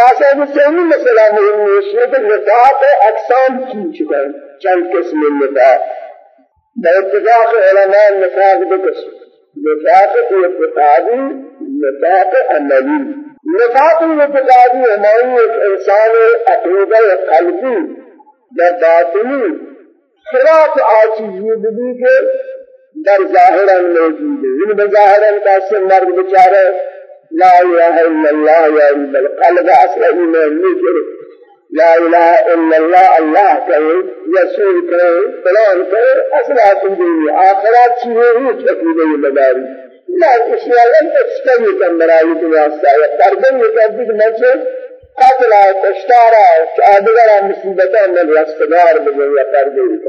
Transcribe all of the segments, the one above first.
خلاصہ ابو سیمی مسئلہ مهم نیست. لیکن نکاح اقسام کی چکن چند قسم نکاح با اتفاق علماء نکاح دو قسم نکاح اعتقادی نکاح عملی. نکاح اعتقادی ہماری ایک انسان عقیدہ قلبی در باطنی. خلاف آچیزی بدی کہ در ظاہرا موجود ہے یعنی بظاہرا کیسے مرد بچارہ لا إله إلا الله يا رب القلب أصل إيمان نجر لا إله إلا الله الله كهي يسول كهي فلان كهي أصل أصل آخرات شيئا تكيبه مداري. لا إشياء لم تستوي كم براي تناسا يقربن يكذب نفسه قتل تشتارا كأدغر مصيبتا من رستدار بجن يقربن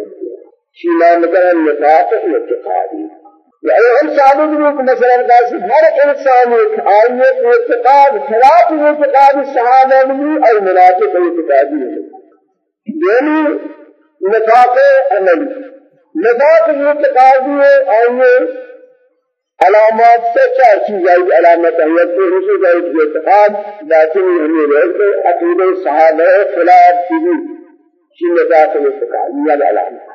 شيئا مثلا نفاق اعتقادي يعني هم ثابت بھی مثلا قاسم ہر انسان ایک آئیے اعتقاد خلاف اعتقاد صحابہ میں اور منافق اعتقادی ہے یعنی نفاق عملی نفاق اعتقادی ہے آئیے علامات سے چار چیزیں علامت ہے کہ رسول کا اعتقاد باطنی ہمیں رہتے عقیدہ صحابہ خلاف کی نفاق اعتقادی یہ علامت.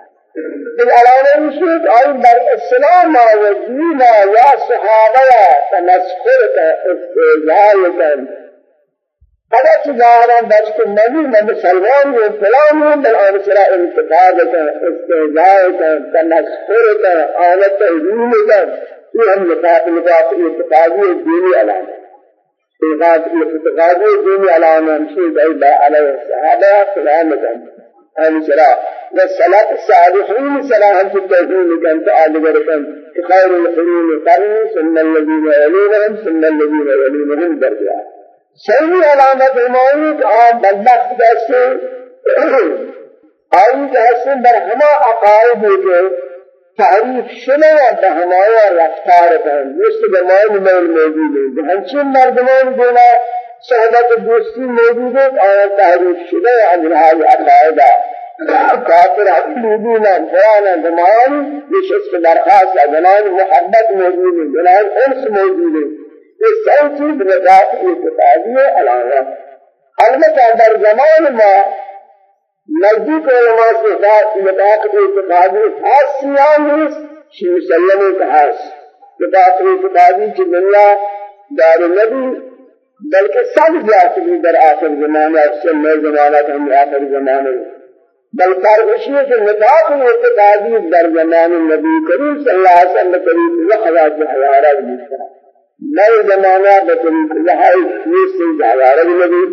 بالعلامة يشيك أي بر السلام وزينا يا صحابة تمسخرك استهزائك اگر چیزارا بچ نبی میں مسلمان ہوں فلان ہوں بل آن سرا انتقاد کا استهزاء کا تمسخر کا آلت تحریم کا یہ ہم نفاق نفاق اعتقادی دینی علامہ اعتقادی دینی علامہ ہم شیء علیہ الصحابہ سلام علیکم أهل سلاح والصلاة الصالحين في التوحيد كان تعالى بركان خير القرون قرن ثم الذين يلونهم ثم الذين يلونهم درجة سيدي علامة المعيد آم بدبخت دسته آئی دسته برهما عقائد کے تعریف شنو بہمایا رفتار کن مثل زمان میں موجود ہے ہنچین مردمان گونا صحبت دوستی موجود است آیا تحریف شده از اینهای عقایده کافر حدودینا فلانا دمان نشست برخاست دمان محبت موجود دمان ارس موجود یہ سب چیز نجات اعتقادی علاوہ البتہ در زمان ما نزدیک علماء سے نجات اعتقادی خاص سیان نیست شیخ مسلم خاص نجات اعتقادی کی دنیا دار نبی بلکہ سب بھی در آخر زمانہ سن میں زمانہ ہم آخر زمانہ بل فرشی کے نفاق و اعتقادی در زمان نبی کریم صلی اللہ علیہ وسلم قریب لحظہ حوارہ بھی نئے زمانہ بطریق لحائی چیز سے حوارہ نبی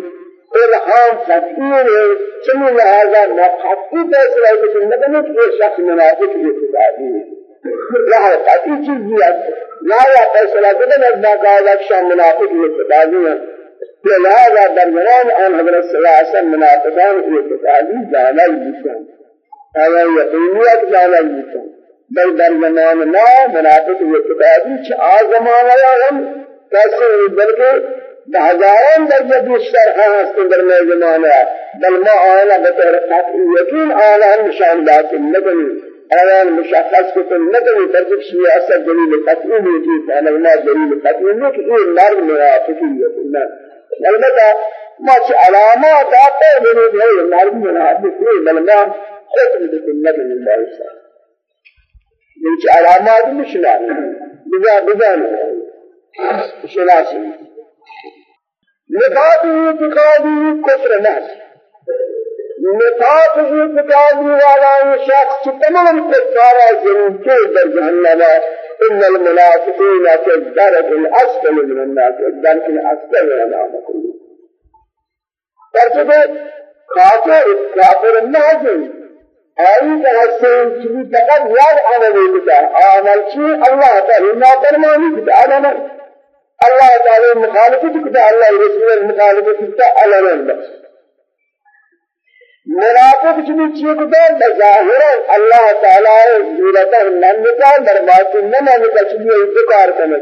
الہام خطیر ہے چنی لہذا نفاقی فیصلہ ہے کہ نبی کے شخص منافق اعتقادی ہے لہذا قطعی چیز بھی لا یا فیصلہ کرنے میں قال شام منافق اعتقادی ہیں لہذا در زمان آن حضرت صلی اللہ علیہ وسلم منافقان اعتقادی جانا بیشن آیا یقینیت جانا بیشن بل در زمان ما منافق اعتقادی چه آزمان آیا ہم کیسے بلکہ ہزاران درجہ بیشتر ہست در میں زمانہ بل ما آنا بطور قطعی یقین ہم نشان داخل نکنی آیان مشخص کو تو ترجیح شیء اثر دلیل قطعی أنا ما دلیل قطعی کہ یہ مرد منافقی ہے البتہ ما علامات ہیں ہے مرد منافقی بل ما حکم بالنبي الله صلى من علامات مشنا بذا بذا شناسي نفاق اعتقادي كفر ناس نفاق اعتقادی والا شخص تمام کفارا ضرور کے در جہنم ان المنافقین فی الدرك الاسفل من الناس. الدرك الاسفل من الناس ترجمه کافر کافر نازل. آئی کا حسین چیزی فقط یاد عملی بتا عمل چی؟ اللہ تعالی نافرمانی بتا علم اللہ تعالی مخالفت بتا اللہ رسول مخالفت بتا علم بس منافق چنی چیز دے بظاہر اللہ تعالی صورت نن کا برباد نہ نہ چنی انکار کرنے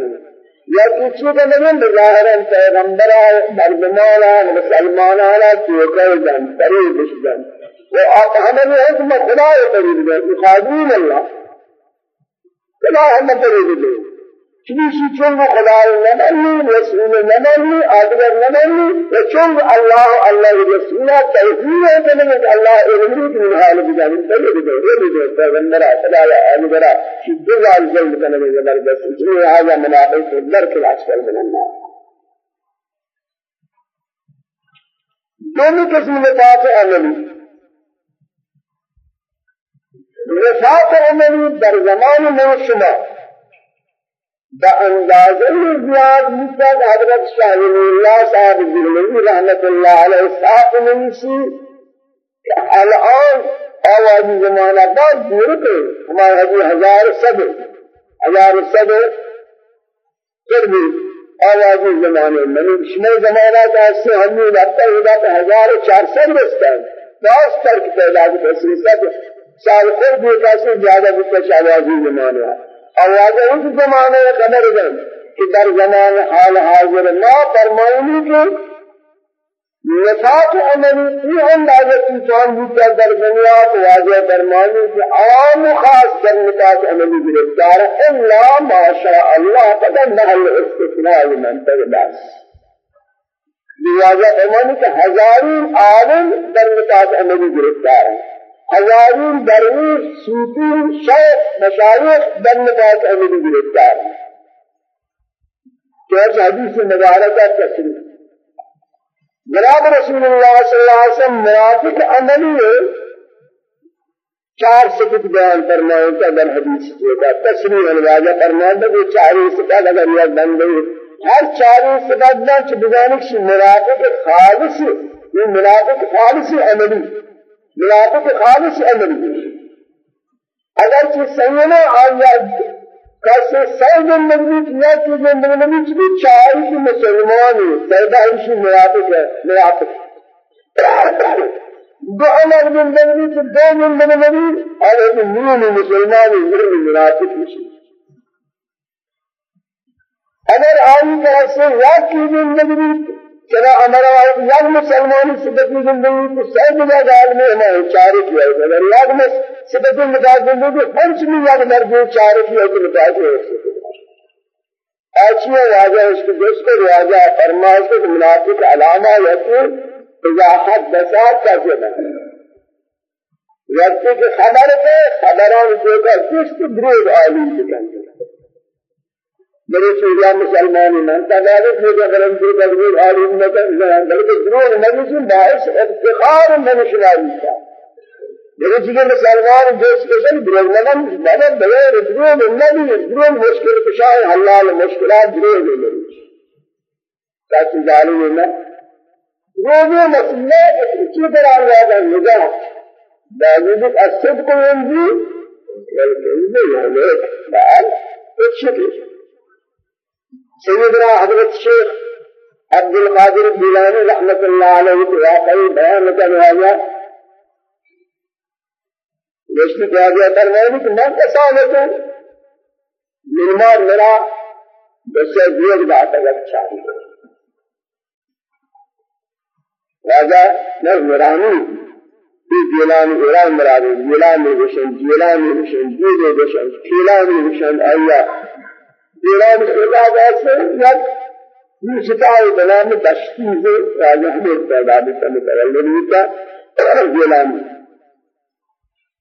یا کچھ کا نہیں بظاہر پیغمبر مرمانا مسلمانانا کی کوئی جان کرے دشمن وہ آپ ہمیں حکم خدا ہے ہے خادم اللہ۔ خدا ہم قریب چنیشی چون خدای نمانی رسول نمانی آدگر نمانی و چون الله الله رسول توحید کنند الله علمی من حال بجانب تیه بده بده پیغمبر خدا آدگر شد جزال جلد کنند زبردست چنی هذا منافق درک الاسفل من النار دومی قسم وفات عملی وفات عملی در زمان من شما بأندازه زیاد مثل حضرت شاہ اللہ صاحب دلمنی رحمت اللہ علیہ صاحب منسی الان آوازی زمانہ بعد دور پہ ہمارے حضی ہزار صدر ہزار صدر پھر بھی آوازی زمانے میں شمع زمانہ کا اس سے ہمیں لگتا ہے کہ ہزار چار سو رستا ہے باس فرق پیدا کی تسری سب سال خود بھی کیسے زیادہ بکش آوازی زمانہ ہے آوازه اس زمانے خبر دیں کہ در زمان حال حاضر. ما فرمائنی کہ نفاق عملی ای اندازہ انسان بودتا در دنیا کو واضح فرمائنی کہ عام خاص در نفاق عملی گرفتار الا ما شاء اللہ قدر محل استثناء من تغداس لہذا فرمائنی کہ ہزارین عالم در نفاق عملی گرفتار ہیں. هزارین درویش صوفی شیخ مشایخ در نفاق عملی گرفتار کہ حدیث مبارکہ تصریح جناب رسول اللہ صلی اللہ علیہ وسلم منافق عملی ہے چار صفت بیان فرمائے کہ اگر حدیث ہوگا تصریح الواجہ فرمائے کہ چار صفت اگر یہ بن گئی ہر چار صفت نہ چھ سے منافق خالص یہ منافق خالص عملی منافق خالص عملی اگر کہ سینا آیا کسی سید النبی یا چیز النبی چیز چاہی کی مسلمان ہے سیدہ ایشی منافق ہے منافق دو عمر من نبی سے دو من نبی اور ایک مین مسلمان ہے منافق ہے اگر آئی طرح سے یا چیز النبی چلا ہمارا یاد میں سلمان صدت میں زندگی کو سب ملا دال میں ہمارے چار کیا ہے اگر یاد میں صدت میں ملا زندگی ہر چیز میں یاد مر گئی چار کیا ہے تو ملا کے آج یہ راجا اس کو جس کو راجا فرما اس کو منافق علامہ ہے کہ حد بسات کا جنا وقت کی خبر ہے خبران کو کا کس کو دروغ عالم سے کہتے میرے سوریا مسلمان تدارک ہے کہ اگر ہم کو تدبیر عالم نہ کر بلکہ ضرور سے باعث افتخار من شماری تھا میرے جگہ مسلمان دوست کے سن ضرور نہ میں بغیر ضرور نبی ضرور مشکل کشائے حلال مشکلات ضرور لے تاکہ ظالم نہ روزی مسئلہ اسی طرح اللہ کا نگاہ باوجود الصدق ينزي والكذب يهلك بعد الشكل سيدنا حضرت الشيخ عبد القادر الجيلاني رحمة الله عليه واقعي بيان کرنے والا جس کہا گیا فرمایا کہ میں کسانت ہوں ملمار میرا بسے دیگر بات اگر چاہیے راجا میں مرانی في جيلان إيران مرادي جيلان وشن جيلان وشن جيلان وشن كيلان وشن أيا ایران خدا واسه یک موسیقی بنام دشتیز راجع ہمیں تعداد سے متولد ہوتا جیلانی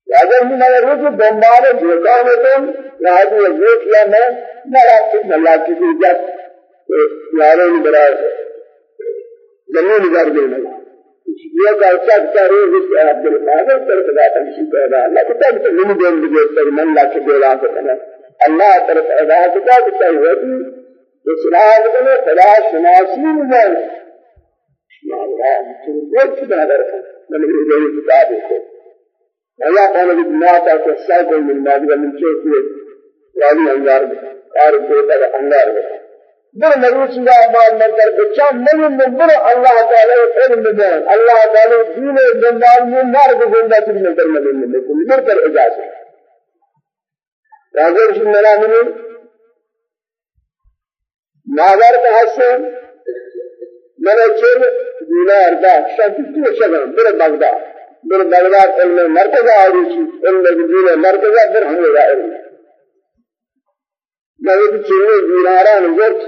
اگر من روز دنبال دوکان تم راجع یہ کیا میں نہ اللہ کی عزت یاروں نے بڑا یہ کا سب کا روز عبد القادر پر خدا تمشی پیدا اللہ کو تب سے نہیں دیں گے پر من لا کے دیلا کو اللہ طرف عبادت کا توحید اسلام کو خدا شناسی ہے من کتاب ہے اللہ تعالی کی بناتا کو سائے من ماضی من چوکی والی انگار اور دیتا انگار ہے بر اللہ علیہ وسلم کر بچا نہیں من. بر اللہ تعالی علم بیان اللہ تعالی دین زندان میں مار کو زندہ کرنے کرنے میں لیکن بر پر اجازت راجر شو میرا منی ناظر کا حسن میرا چل دینار دا شانتی تو شگم بر بغداد. بر بغداد علم مرکز آریشی علم دین مرکز در ہمیں علم. نهید چیره زیراران گفت؟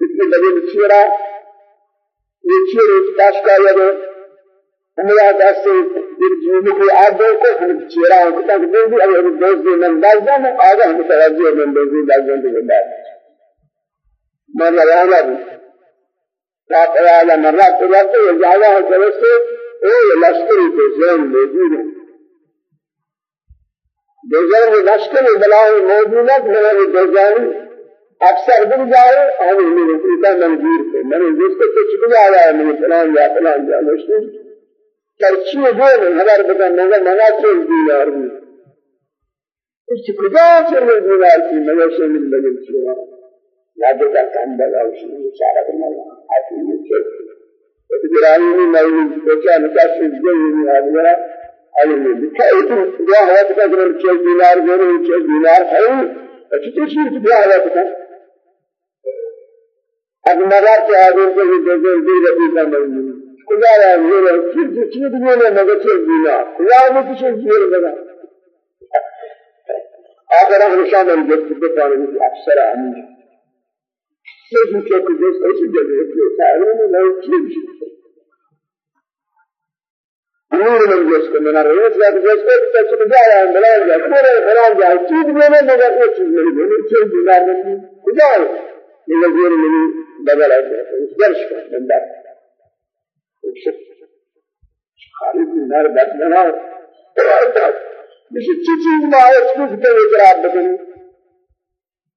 اتنی بدل چیرا یہ چیر کاش کا یہ ہمارا دست یہ جینے کی آدھے کو ہم چیرا ہم تک دے دی اگر دوست دے من دازا میں آگا ہم توجہ من دے دی دازا دے دی من لگانا بھی ساتھ آیا مرات رہتے ہیں جاگا ہے جلسے اے لشکری کے زین موجود ہے دوزار میں لشکر بلاؤ موجود ہے میں دوزار اکثر دل جائے اور میں نے منظور کو میں نے جس کو کچھ بھی آیا ہے میں فلان یا فلان یا ترچی دو میں خبر بتا مگر منا چل دینار بھی کچھ کجا چل دینار کی مگر سے من بدل چلا لاجو کا کام بگا اس نے اشارہ کرنا آتی ہے چل تو گرانی میں میں نے سوچا نکاح سے جو نہیں آ گیا علم بكيت يا هذا تقدر تشيل دينار غير تشيل دينار هاي فتشيل تبيع هذا اب مگر کے آدمی کو بھی دیکھیں دل ربی کا نہیں خدا را یہ چیز چیز میں نے مگر چیز دینا خدا کچھ چیز لگا اگر ہم نشان ہم جب سے پانے کی اکثر ہم سے جو کہ دوست ایسی کے سارے میں نہیں چیز امور من جس کو منا رہے ہیں جس کو کچھ جایا ہے بلا جا. پورے جا چیز میں نے مگر چیز نہیں چیز دینا نہیں خدا یہ غیر نہیں بدل ہے درش کا خالد النار بس بنا مش چیز ما اس کو تے اقرار بدل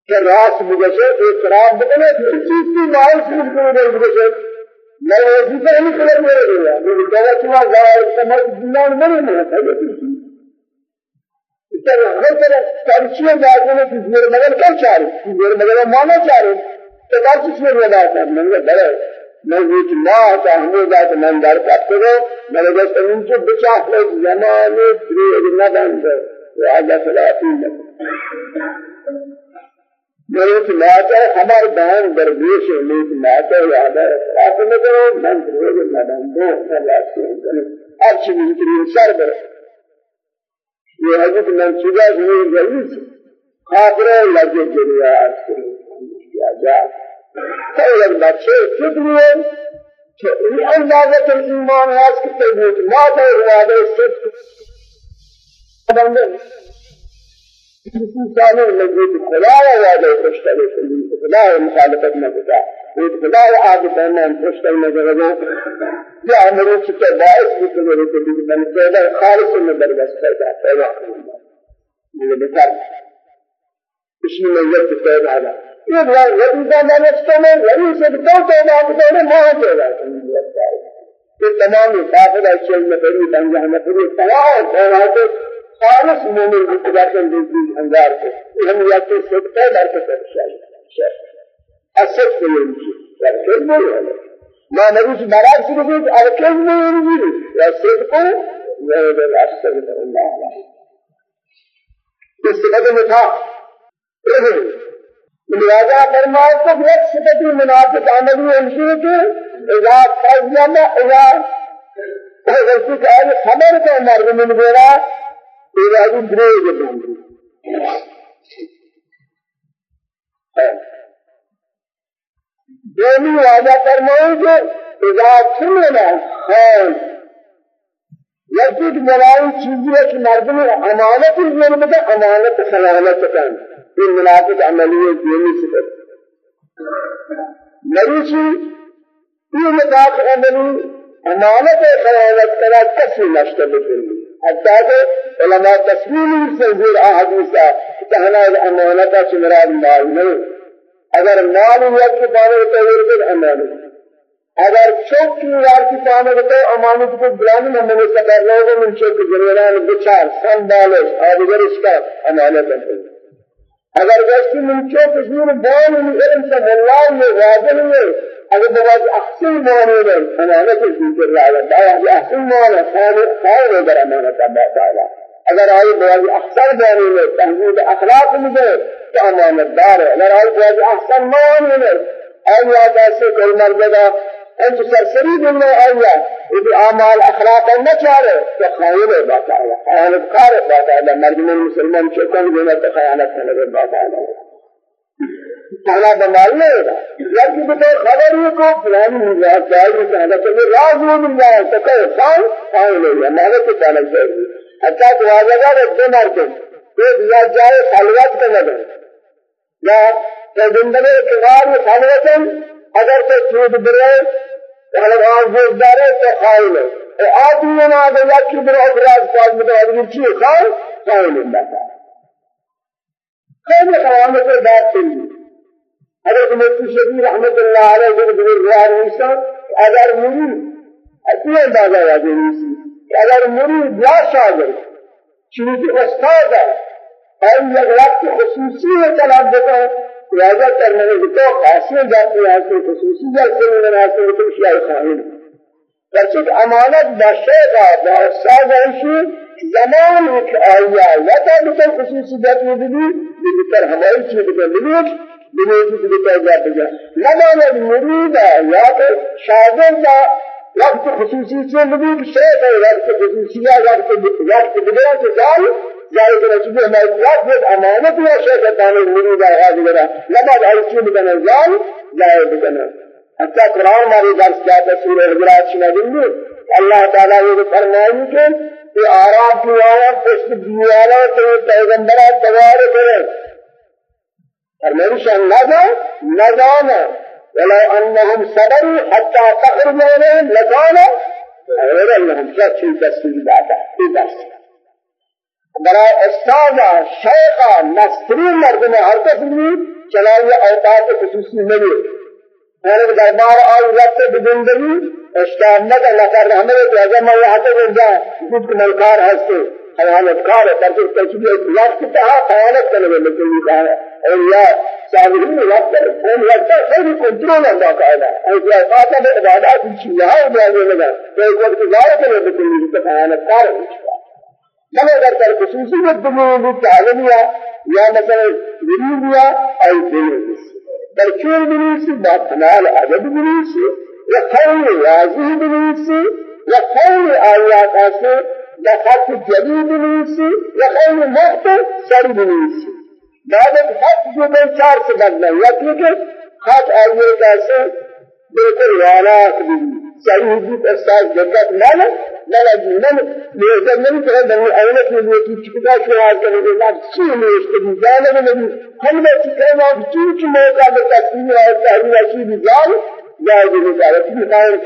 کہ راس مجھے اقرار بدل چیز کی ما اس کو بدل مجھے میں وظیفہ نہیں کر میرے لیا میری دعا چلا ظاہر سمجھ میں نہیں ہے اس طرح ہر طرح ترچیاں ہیں کہ میرے مگر کیا چاہ رہے میرے مگر مانا چاہ رہے تدارس میں رضا ہے من بڑے میں یہ ما چاہنے ذات من در کرتے میں نے جس ان سے بچا ہے زمانے تری نہ بند راجا سلاطین میرے کی بات ہے ہمارے دان درویش ہے میری بات ہے یاد ہے آپ نے کرو من تری نہ بند اللہ سے کرے ہر چیز کی سر پر یہ حضرت منصوبہ ہے جلدی خاطر لگے دنیا سے جاء فإذا بچه كبرين لأندازة الإيمان هاس كتبوت ما تقول هذا الصدق انسانوں نے جو خدا وعدہ خوشتری خدا مخالفت نہ ہوتا وہ خدا عادت ہے میں خوشتری نہ کرو یا میرے چکے باعث بھی تو میرے کو بھی من پیدا خالص برداشت پیدا پیدا مجھے بتا اس میں یہ پیدا یہ وظیفہ میں نے میں وہی سے تو تو بات کرنے ماں رہا یہ تمام حفاظت اشیاء میں بڑی بنجا ہے پوری تمام بہت خالص مومن کی تجارت کی انگار کو ہم یا تو سکتے در کے شاید اسد کو یہ لكن ما ما نبيش مراد شنو بيت على كلمة ينزل يا صدق وهذا الأسد الله استفادة متى لہذا فرمائے تو ایک صفت منافق عملی انشی کہ اذا قیام اذا غلطی کا ہے خبر کا مرد من گورا اذا جو درے جبان دومی وعدہ فرمائے کہ اذا سمنا خان یکی مرائی چیزی ہے کہ مردم امانت ظلم ہے امانت خیانت کرنا این منافق عملیه دینی صفت نبیشی این منافق عملی امانت خیانت کرا کسی نشته بکنی حتی کہ علماء تصویری سنزیر احادیثا کہنا امانتا چمراد مال نہیں اگر مال یا کی پانے تو ورد امانت اگر چوک کی یار کی پانے تو امانت کو میں نے سکر لوگوں من چوک جنران بچار سنبالش اور اگر اس کا امانت ہے اگر وقتی من چوک زور بان علم سے والله یہ واجب ہے اگر بواز احسن معنی ہے أنا کے ذکر رہا ہے یہ احسن معنی خیر خیر اگر امانہ اللہ تعالی. اگر آئی بواز احسن معنی ہے تہذیب اخلاق میں تو امانت دار ہے اگر آئی بواز احسن معنی ہے اور یاد ایسے کوئی مرد أنت سرسری دنیا آیا یہ أعمال أخلاق نہ چارے تو خائن ہے بات ہے خیانت کار ہے بات ہے مرد مسلمان چکن دینا تو خیانت کرنے کے بات ہے پہلا بمال نہیں ہوگا یا کہ بتا خبر ہی کو رہا ہے چاہیے کہ ہمیں چلے راز وہ مل ہے تو کہ خان لے گیا مہنگے سے چانا چاہیے ہے مارتے ایک یا جائے یا کہ زندگی کے بعد خلوتن اگر سے چود برے بوز دارے تو خائل ہے آدمی نے آگے یا کی برے ابراز پاس چیئے خائل خائل اللہ تعالی خیلی قوامت بات سنجی حضرت مفتی شبیر رحمت اللہ علیہ جو بزرگ روار نیسا اگر مرید اپنی اندازہ واجہ نیسی اگر مرید یا شاگر چونکہ استاد ہے اور یک وقت خصوصی ہے طلب دیتا لہذا کرنے کے تو خاصی جاتی ہے کہ خصوصی جاتی ہے مناسب ہے تو شیعہ خائن بلکہ امانت بشے کا بحثاز ہے زمان ایک آیا یا تا بکر خصوصی جاتی ہے بکر ہماری چیز بکر بکر بکر بکر جا بجا نماند مرید یا تو شاگر دا وقت خصوصی چیز بکر شیخ ہے وقت خصوصی وقت بکر چیز جائے کہ رسول اللہ وقت امانت یا تعالی مرید ہے هذا ولا نماز ہر چیز بنا جان جائے بنا حتى قرآن ہماری درس کیا ہے سورہ حجرات شنا دیں اللہ تعالی یہ فرمائیں کہ کہ آرام کی آیات پشت دیوانا تو پیغمبرات دوار کریں فرمانشان نذا نذانا ولو أنهم صبروا حتى تخرج إليهم لكان غير أنهم شيء تسليم بعد في درس برای استادا شیخا نستری مردم ہر کس بھی چنانیہ اوقات خصوصی نہیں ہے دربار اور رب بدندگی استعمال نکر ہمیں جگہ میں یہاں تک جا جس ملکار ہستے خیانت کار ہے تاکہ تجھے وقت تھا خیانت کرنے میں لیکن یہ کہا اور یا صابرین وقت فون وقت خیر کنٹرول اللہ قاعدہ اور یا خاطر عبادات کی یہاں جانے لگا تو وقت ظاہر کرنے لیکن یہ خیانت کار ہے میں اگر کر خصوصی میں دنیا تعلیمیہ یا مثلا دنیا اور دنیا بلکہ دنیا بات کمال عدد دنیا یا خیر واضح دنیا یا خیر آیات سے لخط جدید بنویسی یا خیلی مخت سری بنویسی بعد خط جو بے چار سے بدلا یا کہ خط آئیے کیسے بالکل والا بھی صحیح بھی استاد جگت نہ نہ نہ یہ جب نہیں کہ میں اینے کے لیے کی چکا شوار کرنے کے بعد سی میں اس کو جانے میں نہیں ہم نے کہنا کہ کی موقع پر تصویر اور تحریر کی بھی جان جائے جو ہے کہ قائم